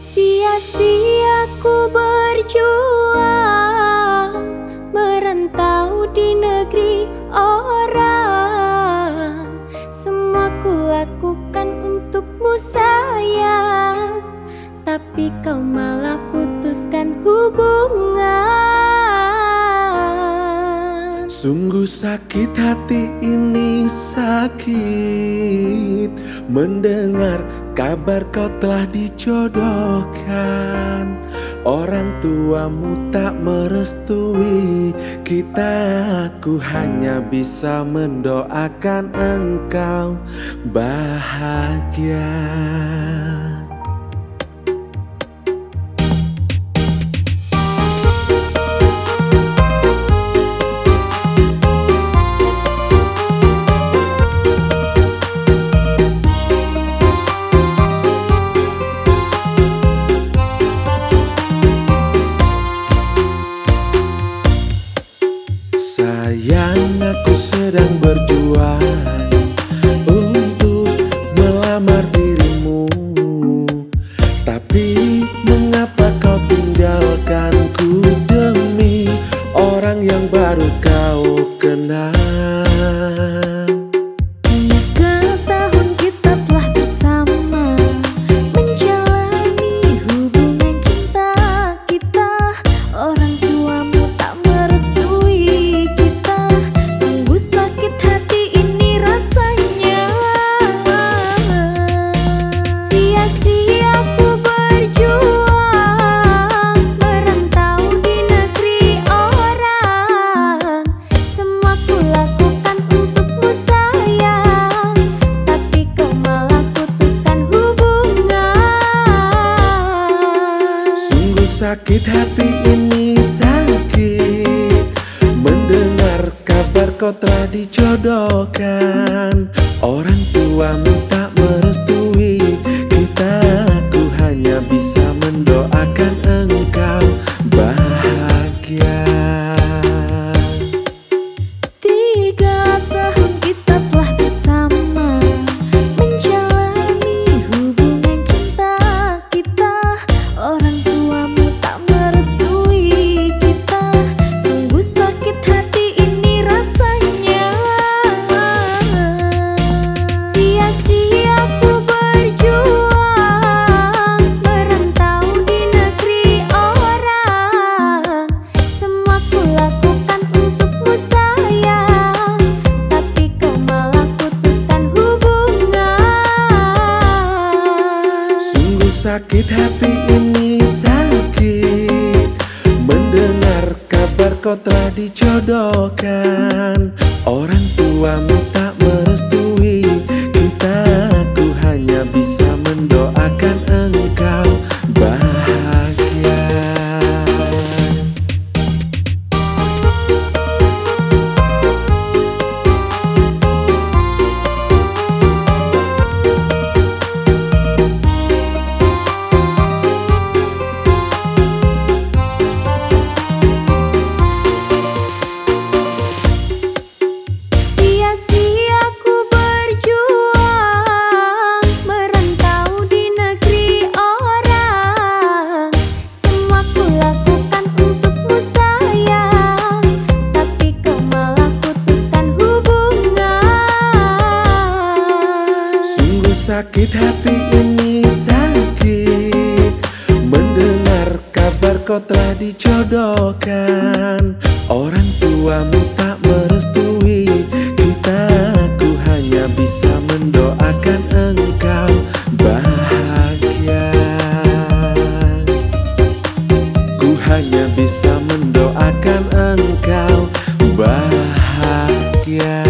Sia-sia ku berjuang Merantau di negeri orang. Semua ku lakukan untukmu sayang. Tapi kau malah putuskan hubungan Sungguh sakit hati ini sakit. Mendengar kabar kau telah dijodohkan. Orang tuamu tak merestui Kita. Aku hanya bisa mendoakan engkau bahagia Sayang aku sedang berjuang Untuk melamar dirimu. Tapi mengapa kau tinggalkanku Demi orang yang baru kau kenal Sungguh sakit sakit hati ini sakit. Mendengar kabar kau telah dijodohkan. Orang tuamu tak Sakit hati ini sakit. Mendengar kabar kau telah dicodokan Orang tuamu tak merestui. Kita Aku hanya bisa mendoakan engkau bahagia. Ku hanya bisa mendoakan engkau bahagia.